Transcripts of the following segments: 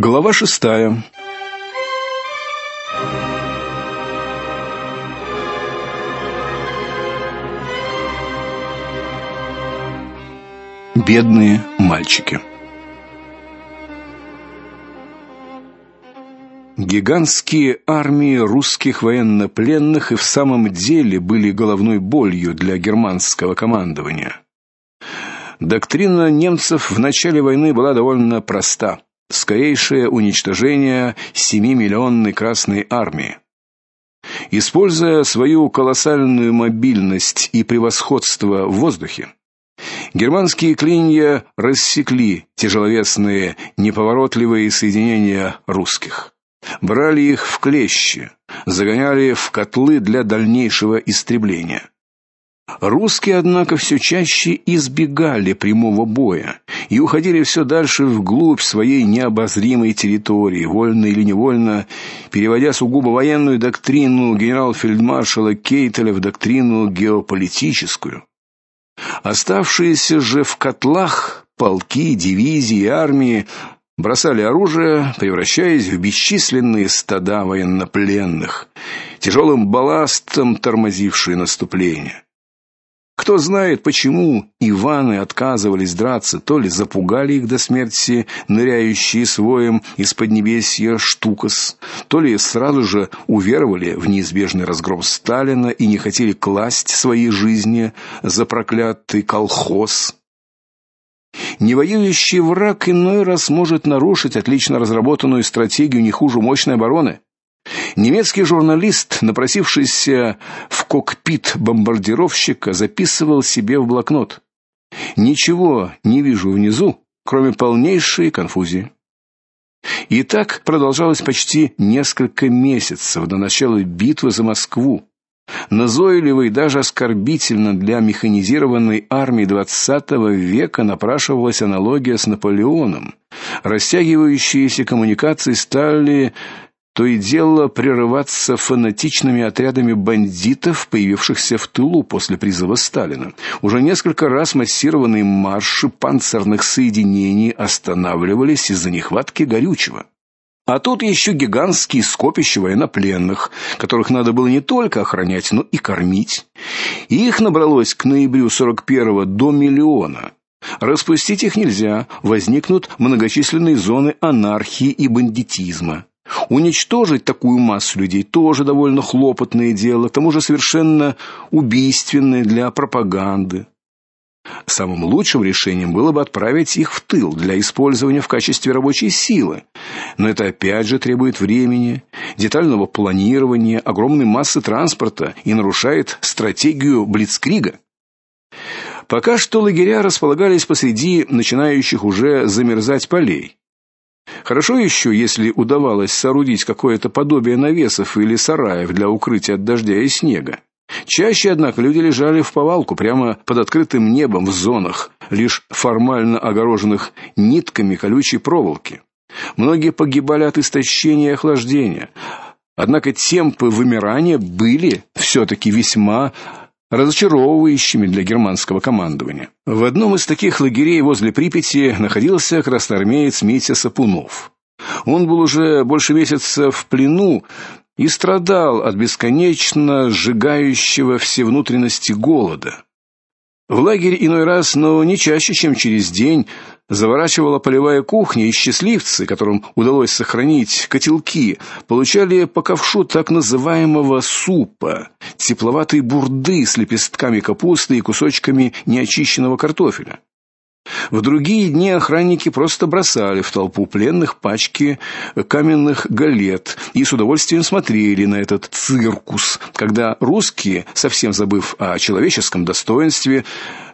Глава шестая. Бедные мальчики. Гигантские армии русских военнопленных и в самом деле были головной болью для германского командования. Доктрина немцев в начале войны была довольно проста: скорейшее уничтожение 7-миллионной Красной армии. Используя свою колоссальную мобильность и превосходство в воздухе, германские клинья рассекли тяжеловесные, неповоротливые соединения русских. Брали их в клещи, загоняли в котлы для дальнейшего истребления. Русские, однако, все чаще избегали прямого боя и уходили все дальше вглубь своей необозримой территории, вольно или невольно, переводя сугубо военную доктрину генерал-фельдмаршала Кейтеля в доктрину геополитическую. Оставшиеся же в котлах полки, дивизии, армии бросали оружие, превращаясь в бесчисленные стада военнопленных, тяжелым балластом тормозившие наступление. Кто знает, почему Иваны отказывались драться, то ли запугали их до смерти ныряющие своим из поднебесья штукас, то ли сразу же уверовали в неизбежный разгром Сталина и не хотели класть свои жизни за проклятый колхоз. Невоюющий враг иной раз может нарушить отлично разработанную стратегию не хуже мощной обороны. Немецкий журналист, напросившийся в кокпит бомбардировщика, записывал себе в блокнот: "Ничего не вижу внизу, кроме полнейшей конфузии". И так продолжалось почти несколько месяцев до начала битвы за Москву. Назойливо и даже оскорбительно для механизированной армии XX века напрашивалась аналогия с Наполеоном. Растягивающиеся коммуникации стали то и дело прерываться фанатичными отрядами бандитов, появившихся в тылу после призыва Сталина. Уже несколько раз массированные марши панцирных соединений останавливались из-за нехватки горючего. А тут еще гигантские скопища военнопленных, которых надо было не только охранять, но и кормить. Их набралось к ноябрю 41-го до миллиона. Распустить их нельзя, возникнут многочисленные зоны анархии и бандитизма. Уничтожить такую массу людей тоже довольно хлопотное дело, к тому же совершенно убийственное для пропаганды. Самым лучшим решением было бы отправить их в тыл для использования в качестве рабочей силы. Но это опять же требует времени, детального планирования, огромной массы транспорта и нарушает стратегию блицкрига. Пока что лагеря располагались посреди начинающих уже замерзать полей. Хорошо еще, если удавалось соорудить какое-то подобие навесов или сараев для укрытия от дождя и снега. Чаще, однако, люди лежали в повалку прямо под открытым небом в зонах, лишь формально огороженных нитками колючей проволоки. Многие погибали от истощения и охлаждения. Однако темпы вымирания были все таки весьма разочаровывающими для германского командования. В одном из таких лагерей возле Припяти находился красноармеец Митя Сапунов. Он был уже больше месяца в плену и страдал от бесконечно сжигающего все внутренности голода. В лагерь иной раз, но не чаще, чем через день, заворачивала полевая кухня, и счастливцы, которым удалось сохранить котелки, получали по ковшу так называемого супа, тепловатой бурды с лепестками капусты и кусочками неочищенного картофеля. В другие дни охранники просто бросали в толпу пленных пачки каменных галет и с удовольствием смотрели на этот циркус, когда русские, совсем забыв о человеческом достоинстве,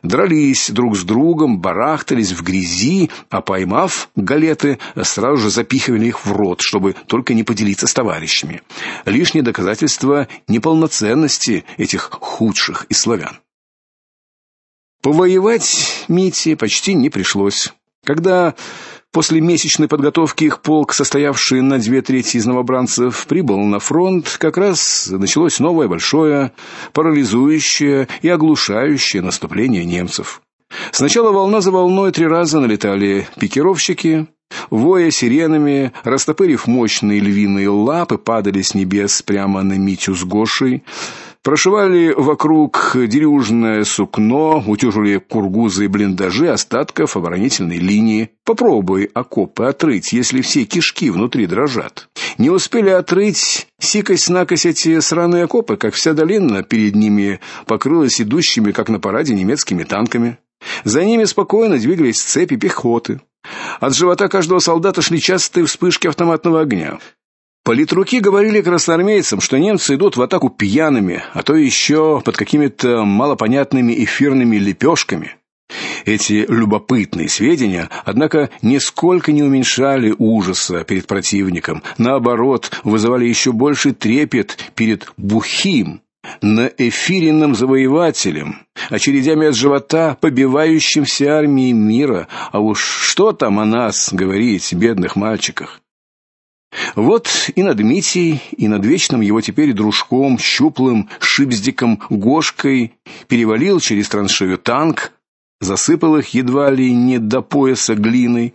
дрались друг с другом, барахтались в грязи, а поймав галеты, сразу же запихивали их в рот, чтобы только не поделиться с товарищами. Лишнее доказательство неполноценности этих худших из славян. Повоевать Мите почти не пришлось. Когда после месячной подготовки их полк, состоявший на две трети из новобранцев, прибыл на фронт, как раз началось новое большое, парализующее и оглушающее наступление немцев. Сначала волна за волной три раза налетали пикировщики, воя сиренами, растопырив мощные львиные лапы, падали с небес прямо на Митю с Гошей. Прошивали вокруг дерюжное сукно, утюжили кургузы и блиндажи остатков оборонительной линии. Попробуй окопы отрыть, если все кишки внутри дрожат. Не успели отрыть, сикось-накось эти сраные окопы, как вся долина перед ними покрылась идущими, как на параде, немецкими танками. За ними спокойно двигались цепи пехоты. От живота каждого солдата шли частые вспышки автоматного огня. Политруки говорили красноармейцам, что немцы идут в атаку пьяными, а то еще под какими-то малопонятными эфирными лепешками. Эти любопытные сведения, однако, нисколько не уменьшали ужаса перед противником, наоборот, вызывали еще больше трепет перед бухим, на эфиренном завоевателем, очередями от живота побивающим все армии мира. А уж что там о нас говорить, бедных мальчиках? Вот и над Митей, и над вечным его теперь дружком, щуплым шипздиком Гошкой перевалил через траншею танк, засыпал их едва ли не до пояса глиной.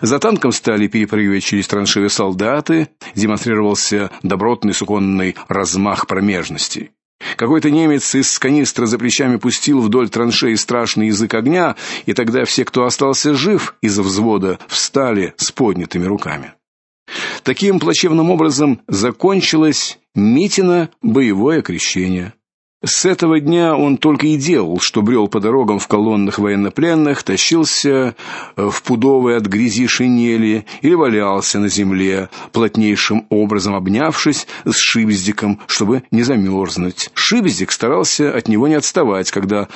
За танком стали перепрыгивать через траншею солдаты, демонстрировался добротный суконный размах промежности. Какой-то немец из канистры за плечами пустил вдоль траншеи страшный язык огня, и тогда все, кто остался жив из-за взвода, встали с поднятыми руками. Таким плачевным образом закончилось Митина боевое крещение. С этого дня он только и делал, что брел по дорогам в колоннах военнопленных, тащился э, в пудовые от грязи шинели или валялся на земле, плотнейшим образом обнявшись с Шибздиком, чтобы не замерзнуть. Шибздик старался от него не отставать, когда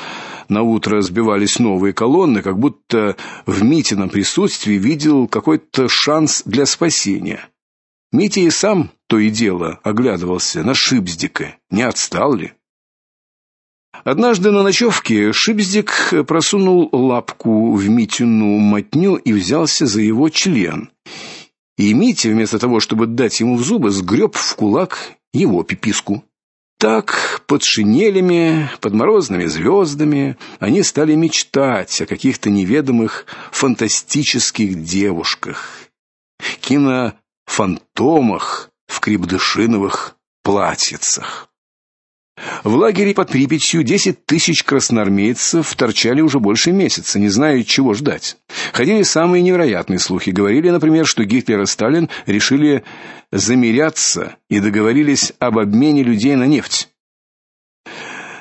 на утро сбивались новые колонны, как будто в Митином присутствии видел какой-то шанс для спасения. Митя и сам то и дело оглядывался на Шибздика, не отстал ли. Однажды на ночевке Шипздик просунул лапку в Митину мотню и взялся за его член. И Митя, вместо того, чтобы дать ему в зубы, сгреб в кулак его пиписку. Так, под шинелями, под морозными звездами, они стали мечтать о каких-то неведомых фантастических девушках, кинофантомах в крепдышиновых платьицах. В лагере под Припятью 10 тысяч красноармейцев торчали уже больше месяца, не зная, чего ждать. Ходили самые невероятные слухи. Говорили, например, что Гитлер и Сталин решили замиряться и договорились об обмене людей на нефть.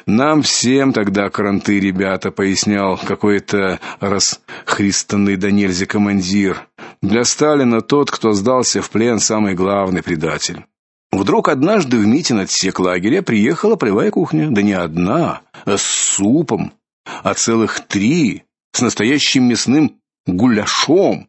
Нам всем тогда кранты, ребята, пояснял какой-то расхристанный до нельзя командир. Для Сталина тот, кто сдался в плен, самый главный предатель. Вдруг однажды в Митин отсек лагеря приехала полевая кухня, да не одна, а с супом, а целых три, с настоящим мясным гуляшом.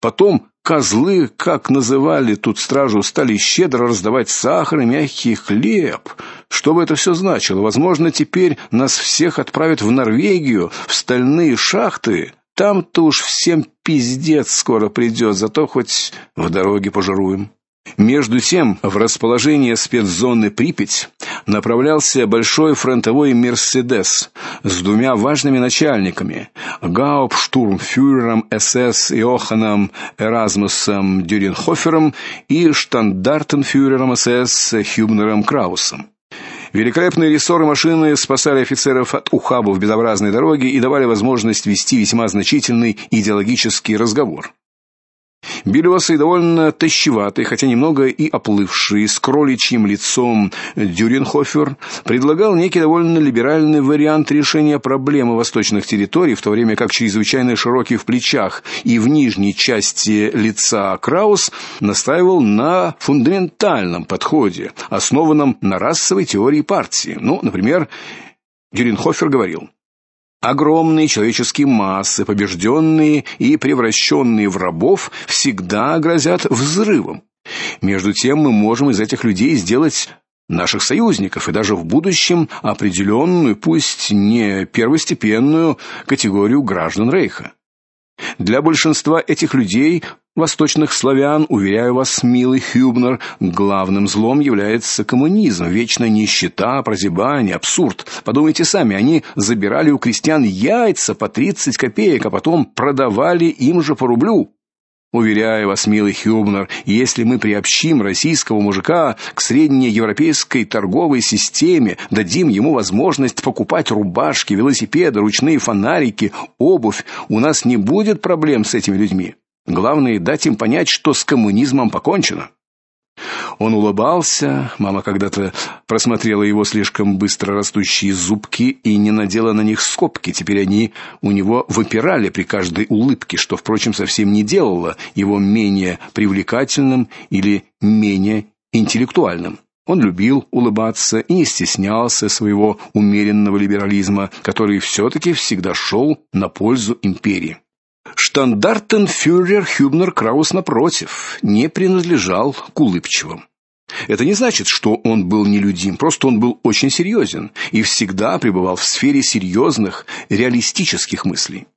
Потом козлы, как называли тут стражу, стали щедро раздавать сахар и мягкий хлеб. Что бы это все значило? Возможно, теперь нас всех отправят в Норвегию, в стальные шахты. Там-то уж всем пиздец скоро придет, зато хоть в дороге пожируем. Между тем, в расположение спецзоны Припять направлялся большой фронтовой Мерседес с двумя важными начальниками: гауптштурмфюрером СС Йоханом Эразмусом Дюренхофером и штандартенфюрером СС Хюбнером Краусом. Великолепные рессоры машины спасали офицеров от ухабов безобразной дороги и давали возможность вести весьма значительный идеологический разговор. Белесый, довольно тощеватый, хотя немного и оплывший, с кроличьим лицом Дюренхофер предлагал некий довольно либеральный вариант решения проблемы восточных территорий, в то время как чрезвычайно широкий в плечах и в нижней части лица Краус настаивал на фундаментальном подходе, основанном на расовой теории партии. Ну, например, Дюренхофер говорил: Огромные человеческие массы, побежденные и превращенные в рабов, всегда грозят взрывом. Между тем мы можем из этих людей сделать наших союзников и даже в будущем определенную, пусть не первостепенную категорию граждан Рейха. Для большинства этих людей восточных славян, уверяю вас, милый Хюбнер, главным злом является коммунизм, вечная нищета, прозябание, абсурд. Подумайте сами, они забирали у крестьян яйца по 30 копеек, а потом продавали им же по рублю. Уверяю вас, милый Хюбнер, если мы приобщим российского мужика к среднеевропейской торговой системе, дадим ему возможность покупать рубашки, велосипеды, ручные фонарики, обувь, у нас не будет проблем с этими людьми. Главное дать им понять, что с коммунизмом покончено. Он улыбался. Мама когда-то просмотрела его слишком быстро растущие зубки и не надела на них скобки. Теперь они у него выпирали при каждой улыбке, что, впрочем, совсем не делало его менее привлекательным или менее интеллектуальным. Он любил улыбаться и не стеснялся своего умеренного либерализма, который все таки всегда шел на пользу империи. Штандартенфюрер Хюбнер Краус напротив не принадлежал к улыбчивым. Это не значит, что он был нелюдим, просто он был очень серьезен и всегда пребывал в сфере серьезных, реалистических мыслей.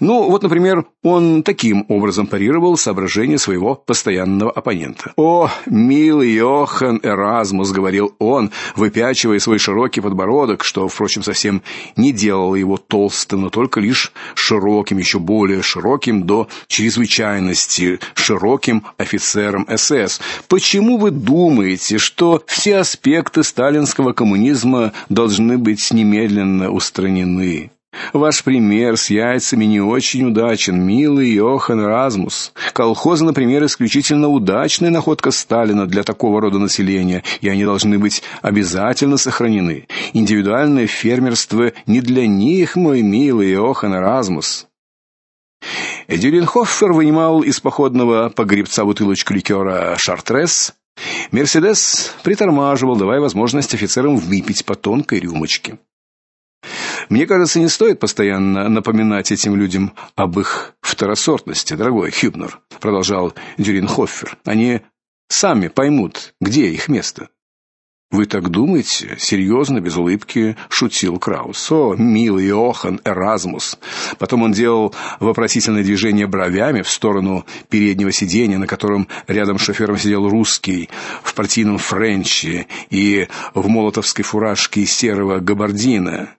Ну, вот, например, он таким образом парировал соображения своего постоянного оппонента. "О, милый Йохан Эразмус", говорил он, выпячивая свой широкий подбородок, что, впрочем, совсем не делало его толстым, но только лишь широким, еще более широким до чрезвычайности широким офицером СС. Почему вы думаете, что все аспекты сталинского коммунизма должны быть немедленно устранены? Ваш пример с яйцами не очень удачен, милый Йохан Размус. Колхозы, например, исключительно удачная находка Сталина для такого рода населения, и они должны быть обязательно сохранены. Индивидуальное фермерство не для них, мой милый Йохан Размус. Дюренхофер вынимал из походного погребца бутылочку ликера Шартрес. Мерседес притормаживал, давая возможность офицерам выпить по тонкой рюмочке. Мне кажется, не стоит постоянно напоминать этим людям об их второсортности, дорогой Хюбнер, продолжал Дюринхофер. Они сами поймут, где их место. Вы так думаете? серьезно, без улыбки шутил Краус. О, милый Иохан Эразмус. Потом он делал вопросительное движение бровями в сторону переднего сиденья, на котором рядом с шофером сидел русский в партийном френче и в молотовской фуражке серого габардина.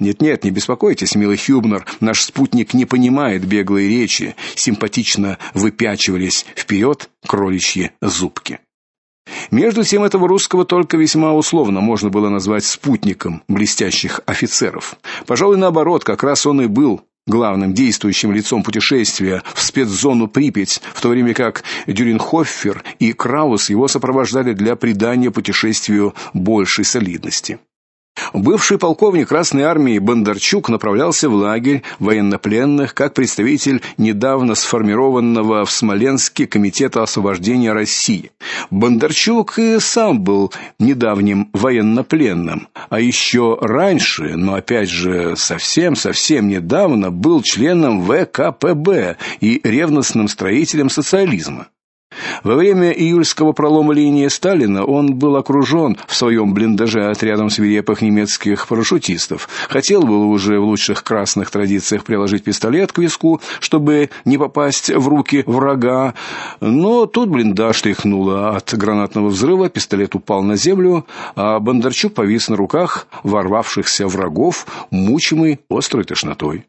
Нет-нет, не беспокойтесь, милый Хюбнер, наш спутник не понимает беглой речи, симпатично выпячивались вперед кроличьи зубки. Между тем этого русского только весьма условно можно было назвать спутником блестящих офицеров. Пожалуй, наоборот, как раз он и был главным действующим лицом путешествия в спецзону Припять, в то время как Дюринхоффер и Краус его сопровождали для придания путешествию большей солидности. Бывший полковник Красной армии Бондарчук направлялся в лагерь военнопленных как представитель недавно сформированного в Смоленске комитета освобождения России. Бондарчук и сам был недавним военнопленным, а еще раньше, но опять же совсем-совсем недавно был членом ВКПБ и ревностным строителем социализма. Во время июльского пролома линии Сталина он был окружен в своем блиндаже отрядом свирепых немецких парашютистов. Хотел было уже в лучших красных традициях приложить пистолет к виску, чтобы не попасть в руки врага, но тут блиндаж тряхнуло от гранатного взрыва, пистолет упал на землю, а Бондарчук повис на руках ворвавшихся врагов, мучимый острой тошнотой.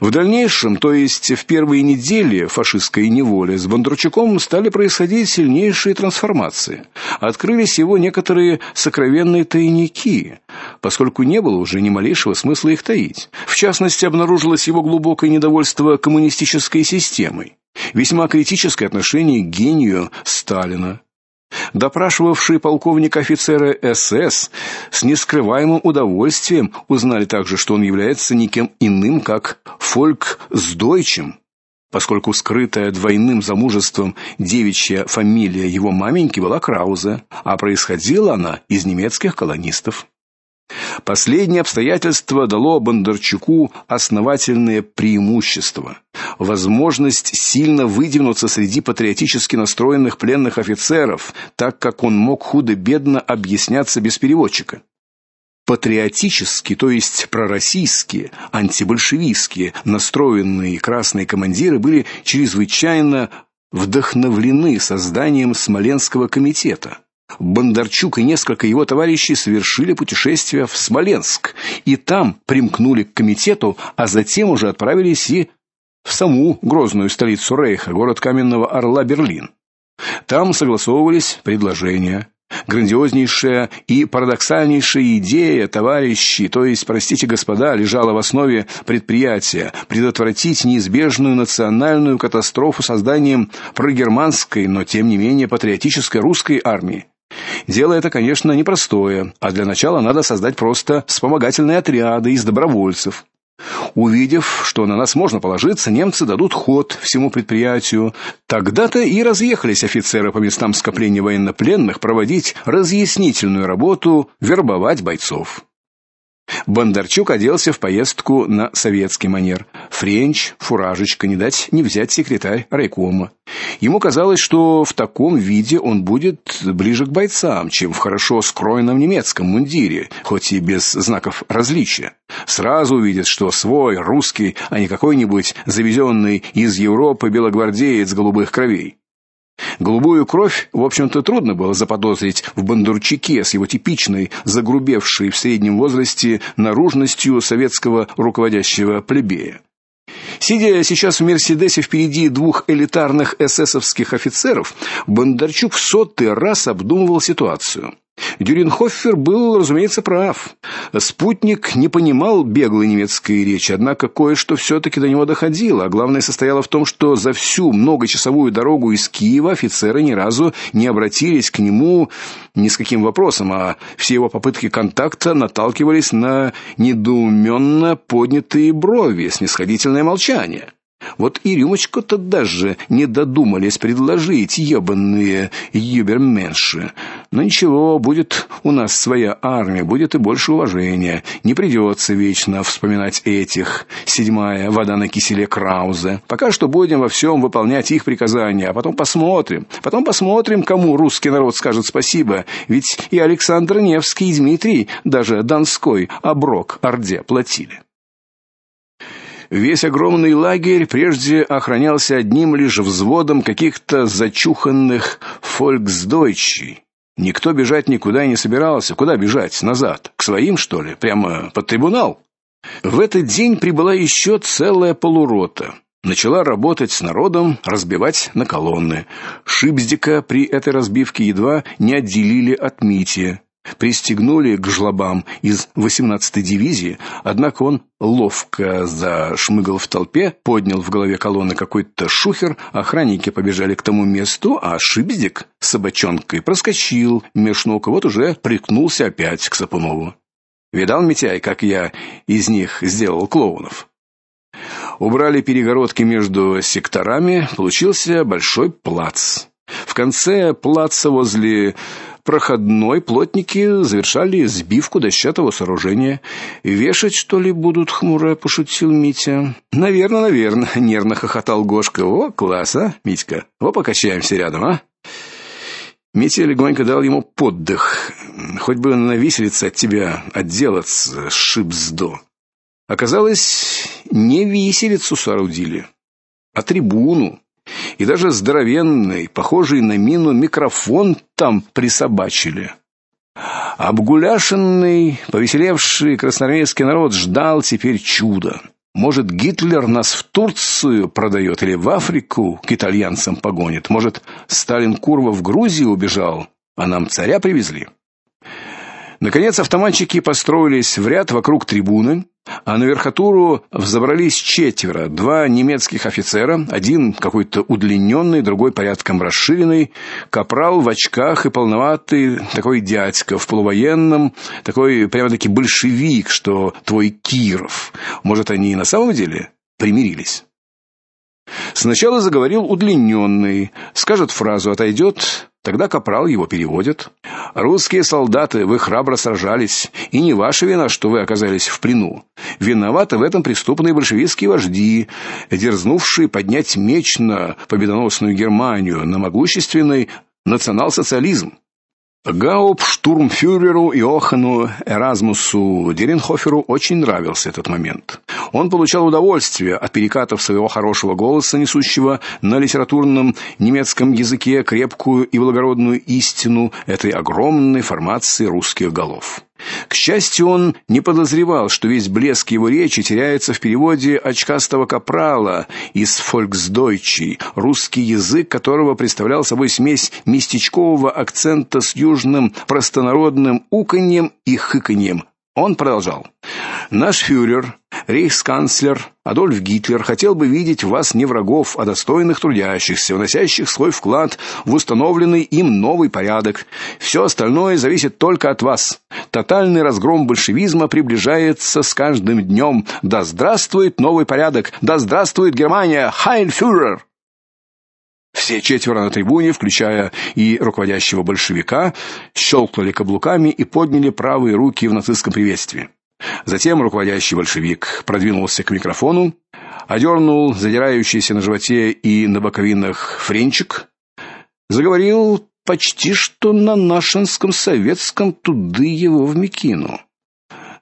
В дальнейшем, то есть в первые недели фашистской неволи, с Бондарчуком стали происходить сильнейшие трансформации. Открылись его некоторые сокровенные тайники, поскольку не было уже ни малейшего смысла их таить. В частности, обнаружилось его глубокое недовольство коммунистической системой, весьма критическое отношение к гению Сталина, Допрашивавшие полковника офицеры СС с нескрываемым удовольствием узнали также, что он является никем иным, как фольксдойчем, поскольку скрытая двойным замужеством девичья фамилия его маменьки была Краузе, а происходила она из немецких колонистов. Последнее обстоятельство дало Бондарчуку основательное преимущество возможность сильно выдвинуться среди патриотически настроенных пленных офицеров, так как он мог худо-бедно объясняться без переводчика. Патриотические, то есть пророссийские, антибольшевистские настроенные красные командиры были чрезвычайно вдохновлены созданием Смоленского комитета. Бондарчук и несколько его товарищей совершили путешествие в Смоленск и там примкнули к комитету, а затем уже отправились и в саму грозную столицу Рейха, город Каменного Орла Берлин. Там согласовывались предложения. Грандиознейшая и парадоксальнейшая идея, товарищи, то есть, простите, господа, лежала в основе предприятия предотвратить неизбежную национальную катастрофу созданием прогерманской, но тем не менее патриотической русской армии. Дело это, конечно, непростое, а для начала надо создать просто вспомогательные отряды из добровольцев. Увидев, что на нас можно положиться, немцы дадут ход всему предприятию. Тогда-то и разъехались офицеры по местам скопления военнопленных проводить разъяснительную работу, вербовать бойцов. Бондарчук оделся в поездку на советский манер. Френч, фуражечка, не дать не взять секретарь райкома. Ему казалось, что в таком виде он будет ближе к бойцам, чем в хорошо скроенном немецком мундире, хоть и без знаков различия. Сразу увидит, что свой, русский, а не какой-нибудь завезенный из Европы белогвардеец голубых кровей. Голубую кровь, в общем-то, трудно было заподозрить в Бондарчуке с его типичной, загрубевшей в среднем возрасте наружностью советского руководящего плебея. Сидя сейчас в Мерседесе впереди двух элитарных эсэсовских офицеров, Бондарчук в сотый раз обдумывал ситуацию. Дюринхофер был, разумеется, прав. Спутник не понимал беглой немецкой речи, однако кое-что все таки до него доходило, а главное состояло в том, что за всю многочасовую дорогу из Киева офицеры ни разу не обратились к нему ни с каким вопросом, а все его попытки контакта наталкивались на недоуменно поднятые брови, снисходительное молчание. Вот и рюмочку-то даже не додумались предложить ебаные юберменши. Но ничего, будет у нас своя армия, будет и больше уважения. Не придется вечно вспоминать этих. Седьмая вода на киселе Краузе. Пока что будем во всем выполнять их приказания, а потом посмотрим. Потом посмотрим, кому русский народ скажет спасибо. Ведь и Александр Невский, и Дмитрий, даже Донской оброк Орде платили. Весь огромный лагерь прежде охранялся одним лишь взводом каких-то зачуханных фольксдойчей. Никто бежать никуда не собирался. Куда бежать? Назад? К своим, что ли? Прямо под трибунал? В этот день прибыла еще целая полурота. Начала работать с народом, разбивать на колонны. Шипздика при этой разбивке едва не отделили от Мити пристегнули к жлобам из 18-й дивизии, однако он ловко зашмыгал в толпе, поднял в голове колонны какой-то шухер, охранники побежали к тому месту, а Шибздик с собачонкой проскочил меж ног, вот уже прикнулся опять к Сапунову. Видал Митяй, как я из них сделал клоунов? Убрали перегородки между секторами, получился большой плац. В конце плаца возле проходной плотники завершали сбивку дощатого сооружения. Вешать что ли будут, хмуро пошутил Митя. Наверно, наверно, нервно хохотал Гошка. О, класс, а, Митька. Во покачаемся рядом, а? Митя легонько дал ему поддых. Хоть бы на виселице от тебя отделаться, шипздо. Оказалось, не виселицу соорудили, а трибуну и даже здоровенный, похожий на мину микрофон там присобачили. Обгуляшенный, повеселевший красноармейский народ ждал теперь чуда. Может, Гитлер нас в Турцию продает или в Африку к итальянцам погонит? Может, Сталин Курва в Грузию убежал, а нам царя привезли? Наконец автоматчики построились в ряд вокруг трибуны, а на верхотуру взобрались четверо: два немецких офицера, один какой-то удлиненный, другой порядком расширенный, капрал в очках и полноватый такой дядька в полувоенном, такой прямо-таки большевик, что твой Киров. Может, они и на самом деле примирились? Сначала заговорил удлиненный, скажет фразу, отойдет, тогда капрал его переводит. Русские солдаты, вы храбро сражались, и не ваша вина, что вы оказались в плену. Виноваты в этом преступные большевистские вожди, дерзнувшие поднять меч на победоносную Германию, на могущественный национал-социализм. Гауптштурмфюреру Иохану Эразмусу Деренхоферу очень нравился этот момент. Он получал удовольствие от перекатов своего хорошего голоса, несущего на литературном немецком языке крепкую и благородную истину этой огромной формации русских голов. К счастью, он не подозревал, что весь блеск его речи теряется в переводе очкастого капрала из фольксдойчи, русский язык которого представлял собой смесь местечкового акцента с южным простонародным уканьем и хыканьем. Он продолжал: "Наш фюрер, рейхсканцлер Адольф Гитлер хотел бы видеть в вас не врагов, а достойных трудящихся, вносящих свой вклад в установленный им новый порядок. Все остальное зависит только от вас. Тотальный разгром большевизма приближается с каждым днем. Да здравствует новый порядок! Да здравствует Германия! Хайль фюрер!" Все четверо на трибуне, включая и руководящего большевика, щелкнули каблуками и подняли правые руки в нацистском приветствии. Затем руководящий большевик продвинулся к микрофону, одернул задирающийся на животе и на боковинах френчик, заговорил почти что на нашинском советском туды его в Микину.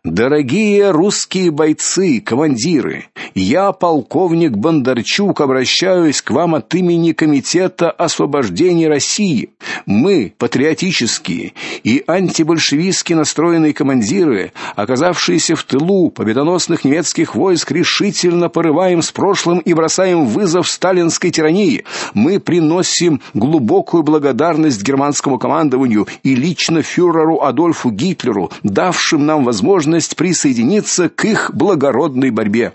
Дорогие русские бойцы, командиры, я, полковник Бондарчук, обращаюсь к вам от имени комитета освобождения России. Мы, патриотические и антибольшевистски настроенные командиры, оказавшиеся в тылу победоносных немецких войск, решительно порываем с прошлым и бросаем вызов сталинской тирании. Мы приносим глубокую благодарность германскому командованию и лично фюреру Адольфу Гитлеру, давшим нам возможность готовность присоединиться к их благородной борьбе.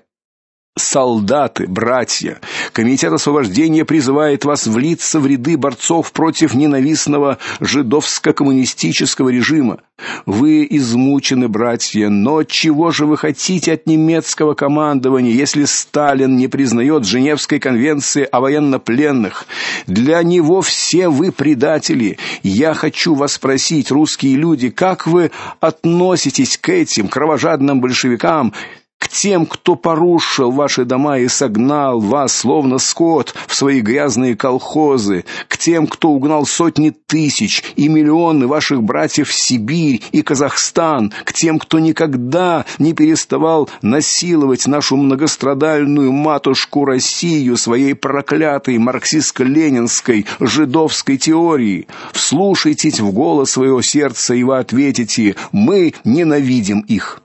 Солдаты, братья, комитет освобождения призывает вас влиться в ряды борцов против ненавистного жидовско-коммунистического режима. Вы измучены, братья, но чего же вы хотите от немецкого командования, если Сталин не признает Женевской конвенции о военнопленных? Для него все вы предатели. Я хочу вас спросить, русские люди, как вы относитесь к этим кровожадным большевикам, к тем, кто порушил ваши дома и согнал вас словно скот в свои грязные колхозы, к тем, кто угнал сотни тысяч и миллионы ваших братьев в Сибирь и Казахстан, к тем, кто никогда не переставал насиловать нашу многострадальную матушку Россию своей проклятой марксистско-ленинской жидовской теорией. Вслушайтесь в голос своего сердца, и вы ответите: мы ненавидим их.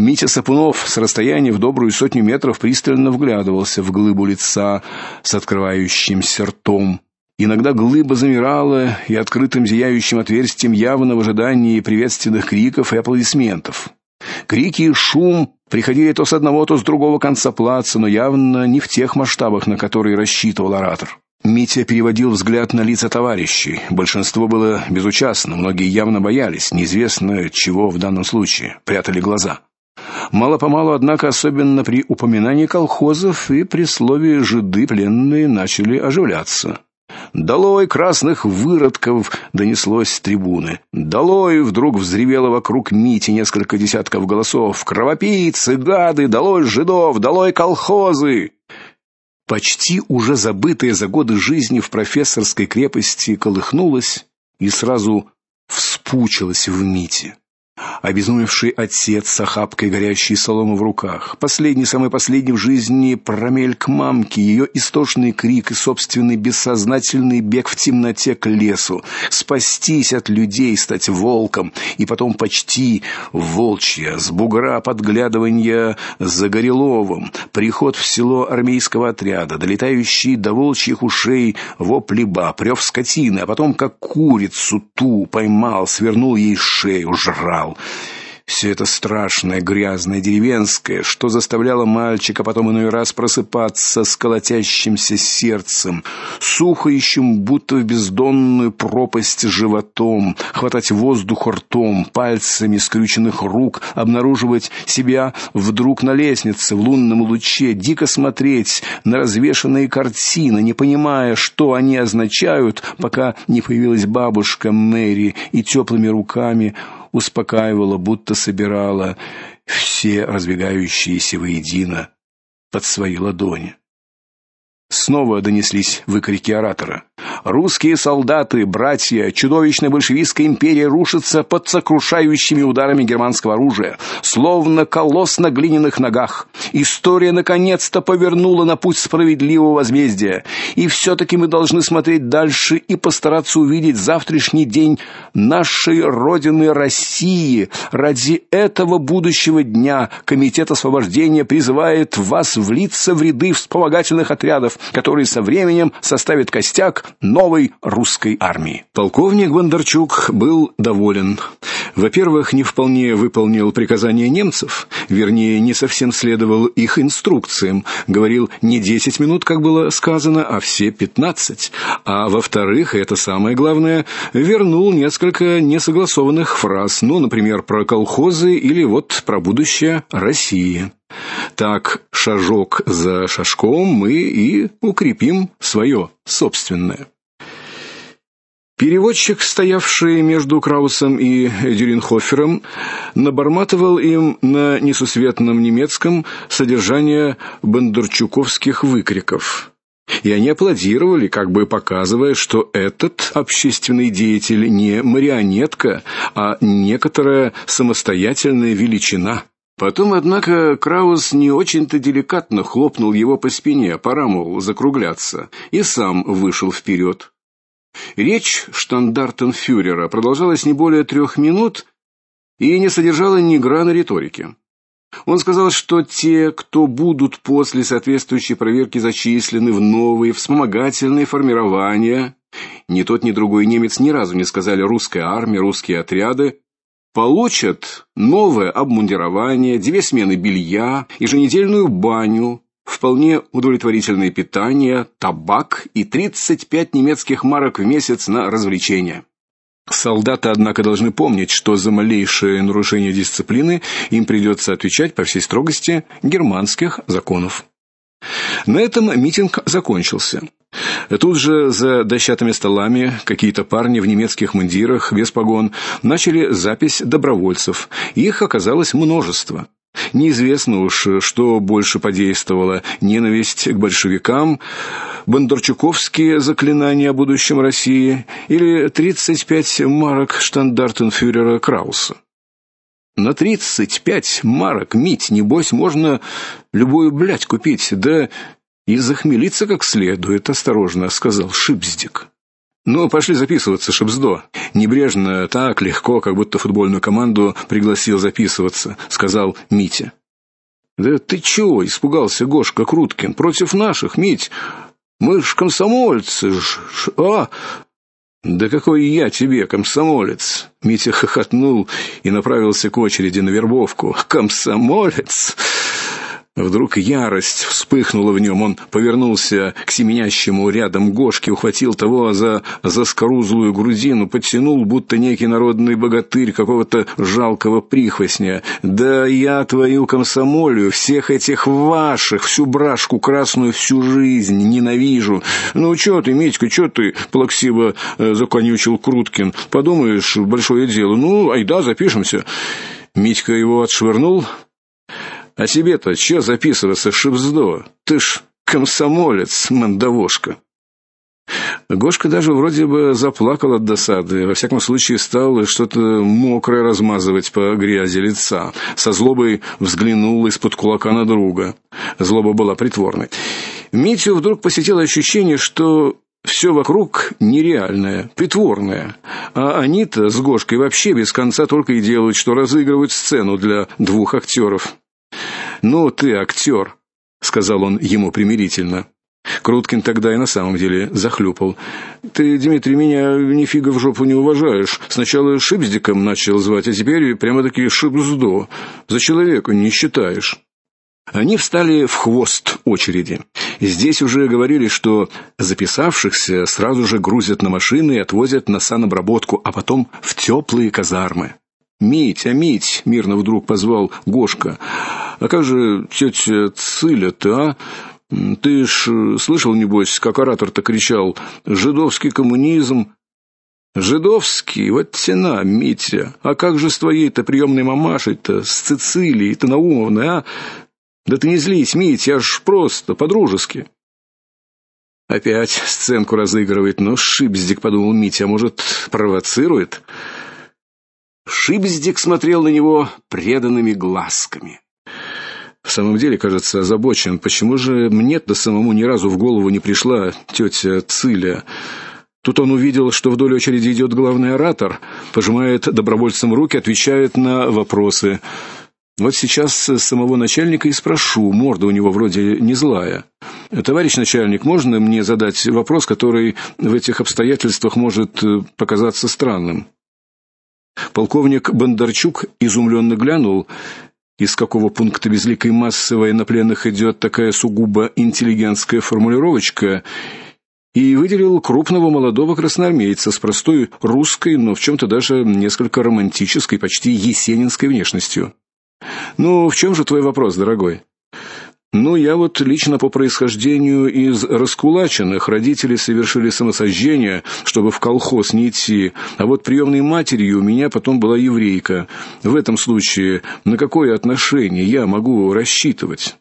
Митя Сапунов с расстояния в добрую сотню метров пристально вглядывался в глыбу лица с открывающимся ртом. Иногда глыба замирала и открытым зияющим отверстием явно в ожидании приветственных криков и аплодисментов. Крики и шум приходили то с одного, то с другого конца плаца, но явно не в тех масштабах, на которые рассчитывал оратор. Митя переводил взгляд на лица товарищей. Большинство было безучастно, многие явно боялись, неизвестно чего в данном случае, прятали глаза. Мало-помалу, однако, особенно при упоминании колхозов и при слове жиды пленные начали оживляться. Долой красных выродков донеслось с трибуны. Долой вдруг взревело вокруг Мити несколько десятков голосов. Кровопийцы, гады, долой жидов, долой колхозы. Почти уже забытое за годы жизни в профессорской крепости колыхнулось и сразу вспучилось в Мите обезумевший отец с охапкой горящей соломы в руках, последний, самый последний в жизни промельк мамки, ее истошный крик и собственный бессознательный бег в темноте к лесу, спастись от людей, стать волком, и потом почти волчья, с бугра подглядывания за Гореловым, приход в село армейского отряда, долетающий до волчьих ушей вопли баб, рев скотины, а потом как курицу ту поймал, свернул ей шею, жрал. Все это страшное, грязное, деревенское, что заставляло мальчика потом иной раз просыпаться с колотящимся сердцем, сухающим будто в бездонную пропасть животом, хватать воздух ртом, пальцами скрюченных рук, обнаруживать себя вдруг на лестнице в лунном луче, дико смотреть на развешанные картины, не понимая, что они означают, пока не появилась бабушка Мэри и теплыми руками успокаивала, будто собирала все разбегающиеся воедино под свои ладони. Снова донеслись выкрики оратора. Русские солдаты, братья, чудовищная большевистская империя рушится под сокрушающими ударами германского оружия, словно колосс на глиняных ногах. История наконец-то повернула на путь справедливого возмездия, и все таки мы должны смотреть дальше и постараться увидеть завтрашний день нашей родины России. Ради этого будущего дня комитет освобождения призывает вас влиться в ряды вспомогательных отрядов, которые со временем составят костяк новой русской армии. Полковник Бондарчук был доволен. Во-первых, не вполне выполнил приказания немцев, вернее, не совсем следовал их инструкциям, говорил не 10 минут, как было сказано, а все 15. А во-вторых, и это самое главное, вернул несколько несогласованных фраз, ну, например, про колхозы или вот про будущее России. Так, шажок за шажком мы и укрепим свое собственное. Переводчик, стоявший между Краусом и Дюринхофером, наборматывал им на несусветном немецком содержание бондарчуковских выкриков. И они аплодировали, как бы показывая, что этот общественный деятель не марионетка, а некоторая самостоятельная величина. Потом, однако, Краус не очень-то деликатно хлопнул его по спине, пора мол закругляться, и сам вышел вперед. Речь штандартенфюрера продолжалась не более трех минут и не содержала ни грана риторики. Он сказал, что те, кто будут после соответствующей проверки зачислены в новые вспомогательные формирования, ни тот, ни другой немец ни разу не сказали русская армия, русские отряды, получат новое обмундирование, две смены белья, еженедельную баню, вполне удовлетворительное питание, табак и 35 немецких марок в месяц на развлечения. Солдаты, однако, должны помнить, что за малейшее нарушение дисциплины им придется отвечать по всей строгости германских законов. На этом митинг закончился. Тут же за дощатыми столами какие-то парни в немецких мундирах без погон начали запись добровольцев. Их оказалось множество. Неизвестно уж, что больше подействовало: ненависть к большевикам, бондарчуковские заклинания о будущем России или 35 марок штандартенфюрера Крауса. На 35 марок, Мить, небось, можно любую блядь купить, да и захмелиться как следует, осторожно сказал Шипздик. Ну, пошли записываться, Шипздо. Небрежно, так легко, как будто футбольную команду пригласил записываться, сказал Митя. Да ты чего, испугался Гошка Круткин. Против наших, Мить. Мы ж комсомольцы, ж, а да какой я тебе комсомолец? Митя хохотнул и направился к очереди на вербовку. Комсомолец. Вдруг ярость вспыхнула в нем. Он повернулся к семенящему рядом Гошке, ухватил того за заскорузлую грудину, подтянул, будто некий народный богатырь какого-то жалкого прихвостня. "Да я твою комсомолию, всех этих ваших, всю брашку красную всю жизнь ненавижу. Ну что ты, Митька, что ты?" плаксиво э, законючил Круткин. "Подумаешь, большое дело. Ну, айда, запишемся." Митька его отшвырнул, а тебе-то что записываться, шипздо? Ты ж комсомолец, мандавошка. Гошка даже вроде бы заплакал от досады, во всяком случае стал что-то мокрое размазывать по грязи лица. Со злобой взглянул из-под кулака на друга. Злоба была притворной. Митю вдруг посетило ощущение, что все вокруг нереальное, притворное. А они-то с Гошкой вообще без конца только и делают, что разыгрывают сцену для двух актеров. "Ну ты актер», — сказал он ему примирительно. Круткин тогда и на самом деле захлюпал. Ты, Дмитрий, меня ни фига в жопу не уважаешь. Сначала Шипздиком начал звать, а теперь прямо-таки Шипздо. За человека не считаешь. Они встали в хвост очереди. Здесь уже говорили, что записавшихся сразу же грузят на машины и отвозят на санобработку, а потом в теплые казармы. Мить, а Мить, мирно вдруг позвал Гошка. А как же тетя Циля-то, а? Ты ж слышал небось, как оратор-то кричал: "Жидовский коммунизм!" Жидовский, вот тена, Митя. А как же с твоей-то приемной мамашей-то, с Цицилией-то Наумовной, а? Да ты не злись, Митя, аж просто по-дружески. Опять сценку разыгрывает, но Шипздик подумал Митя, а может, провоцирует? Шипздик смотрел на него преданными глазками. В самом деле, кажется, озабочен. Почему же мне-то самому ни разу в голову не пришла тетя Циля? Тут он увидел, что вдоль очереди идет главный оратор, пожимает добровольцам руки, отвечает на вопросы. Вот сейчас самого начальника и спрошу, морда у него вроде не злая. Товарищ начальник, можно мне задать вопрос, который в этих обстоятельствах может э, показаться странным? Полковник Бондарчук изумленно глянул, из какого пункта безликой массы военнопленных идет такая сугубо интеллигентская формулировочка, и выделил крупного молодого красноармейца с простой русской, но в чем то даже несколько романтической, почти есенинской внешностью. Ну, в чем же твой вопрос, дорогой? Ну, я вот лично по происхождению из раскулаченных, родители совершили самосожжение, чтобы в колхоз не идти. А вот приемной матерью у меня потом была еврейка. В этом случае на какое отношение я могу рассчитывать?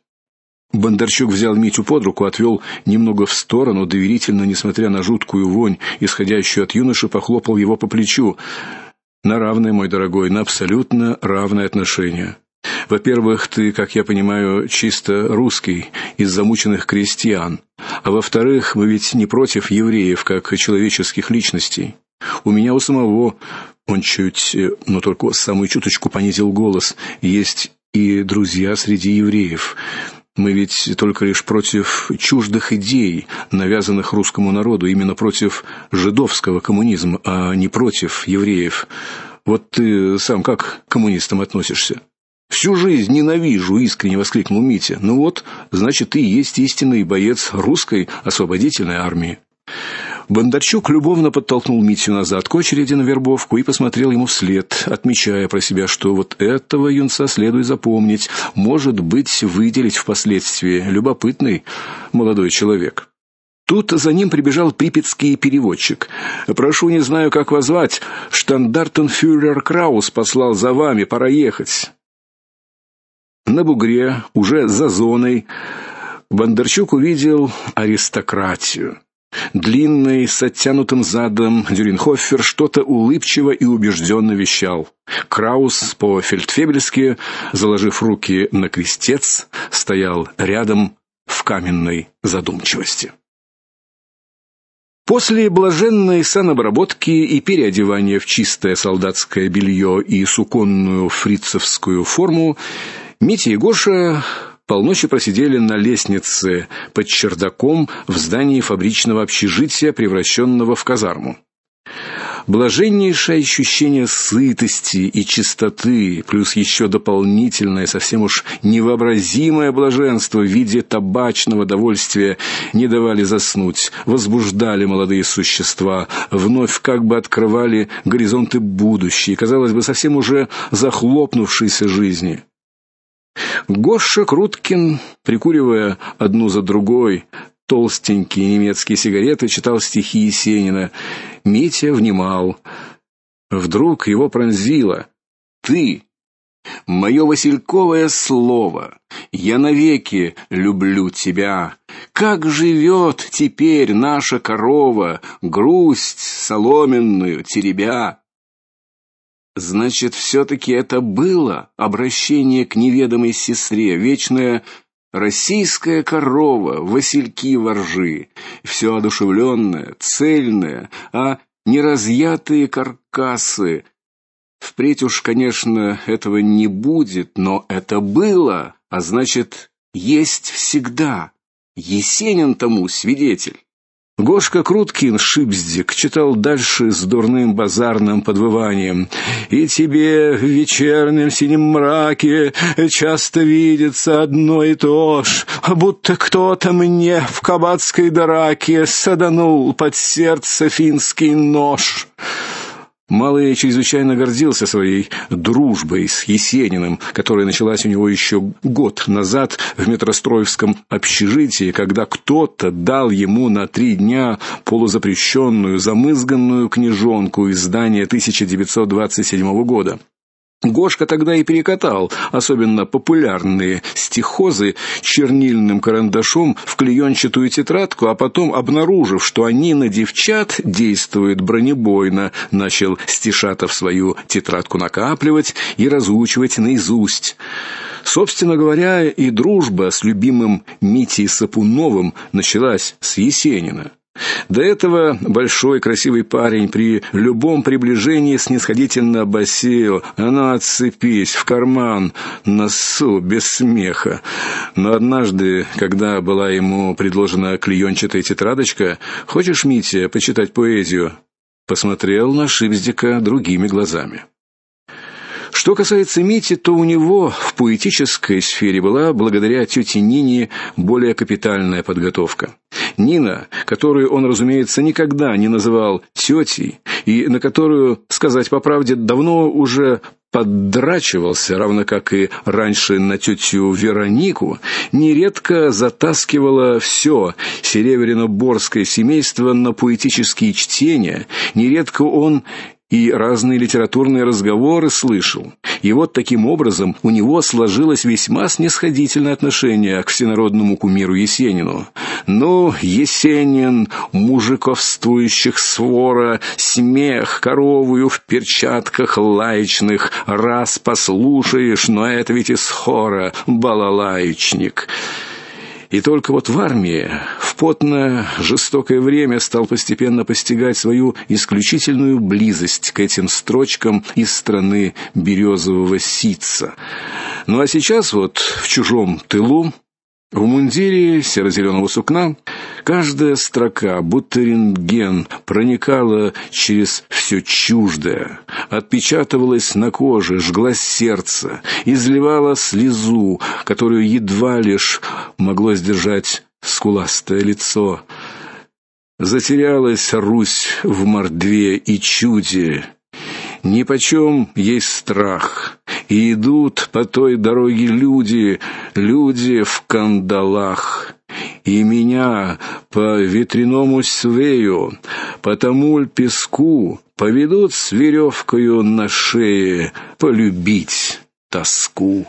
Бондарчук взял Митю под руку, отвел немного в сторону, доверительно, несмотря на жуткую вонь, исходящую от юноши, похлопал его по плечу. На равное, мой дорогой, на абсолютно равное отношение. Во-первых, ты, как я понимаю, чисто русский, из замученных крестьян. А во-вторых, мы ведь не против евреев как человеческих личностей. У меня у самого он чуть, но только самую чуточку понизил голос. Есть и друзья среди евреев. Мы ведь только лишь против чуждых идей, навязанных русскому народу, именно против жидовского коммунизма, а не против евреев. Вот ты сам как к коммунистам относишься? Всю жизнь ненавижу, искренне воскликнул Митя. Ну вот, значит, ты есть истинный боец русской освободительной армии. Бондарчук любовно подтолкнул Митю назад к очереди на вербовку и посмотрел ему вслед, отмечая про себя, что вот этого юнца следует запомнить, может быть, выделить впоследствии. Любопытный молодой человек. Тут за ним прибежал припятский переводчик. Прошу, не знаю, как вас звать. Штандартенфюрер Краус послал за вами, пора ехать. На бугре, уже за зоной, Бондарчук увидел аристократию. Длинный, с оттянутым задом Дюринхофер что-то улыбчиво и убежденно вещал. Краус по-фельдфебельски, заложив руки на крестец, стоял рядом в каменной задумчивости. После блаженной санобработки и переодевания в чистое солдатское белье и суконную фрицевскую форму Митя и Гоша полночи просидели на лестнице под чердаком в здании фабричного общежития, превращенного в казарму. Блаженнейшее ощущение сытости и чистоты, плюс еще дополнительное, совсем уж невообразимое блаженство в виде табачного довольствия не давали заснуть, возбуждали молодые существа, вновь как бы открывали горизонты будущей, казалось бы, совсем уже захлопнувшейся жизни. Гоша Круткин, прикуривая одну за другой толстенькие немецкие сигареты, читал стихи Есенина. Митя внимал. Вдруг его пронзило: "Ты Мое васильковое слово, я навеки люблю тебя. Как живет теперь наша корова, грусть соломенную теребя. Значит, все таки это было обращение к неведомой сестре, вечная российская корова, васильки воржи, все одушевленное, цельное, а не разъятые каркасы. Впредь уж, конечно, этого не будет, но это было, а значит, есть всегда. Есенин тому свидетель. Гошка Круткин Шипздик читал дальше с дурным базарным подвыванием. И тебе в вечернем синем мраке часто видится одно и то ж, будто кто-то мне в кабацкой драке саданул под сердце финский нож. Малый чрезвычайно гордился своей дружбой с Есениным, которая началась у него еще год назад в метростроевском общежитии, когда кто-то дал ему на три дня полузапрещенную, замызганную книжонку издания 1927 года. Гошка тогда и перекатал особенно популярные стихозы чернильным карандашом в клеенчатую тетрадку, а потом, обнаружив, что они на девчат действуют бронебойно, начал стишатов свою тетрадку накапливать и разучивать наизусть. Собственно говоря, и дружба с любимым Митей Сапуновым началась с Есенина. До этого большой красивый парень при любом приближении снисходительно басил: "А ну отцепись в карман, носу без смеха". Но однажды, когда была ему предложена клеенчатая тетрадочка, "Хочешь, Митя, почитать поэзию?" посмотрел на Шипздика другими глазами. Что касается Мити, то у него в поэтической сфере была благодаря тете Нине более капитальная подготовка. Нина, которую он, разумеется, никогда не называл тетей, и на которую, сказать по правде, давно уже поддрачивался, равно как и раньше на тетю Веронику, нередко затаскивала все серебряно-борское семейство на поэтические чтения. Нередко он и разные литературные разговоры слышал. И вот таким образом у него сложилось весьма снисходительное отношение к всенародному кумиру Есенину. Ну, Есенин, мужиковствующих свора, смех коровую в перчатках лаечных, раз послушаешь, но это ведь из хора балалаечник. И только вот в армии, в потное, жестокое время стал постепенно постигать свою исключительную близость к этим строчкам из страны березового ситца. Ну а сейчас вот в чужом тылу в мундире серо-зеленого сукна каждая строка, будто рентген, проникала через все чуждое, отпечатывалась на коже, жгла сердце, изливала слезу, которую едва лишь могло сдержать скуластое лицо. Затерялась Русь в мордве и чуде. Ни почем есть страх. И идут по той дороге люди, люди в кандалах. И меня по ветряному свею, по тому песку поведут с веревкою на шее полюбить тоску.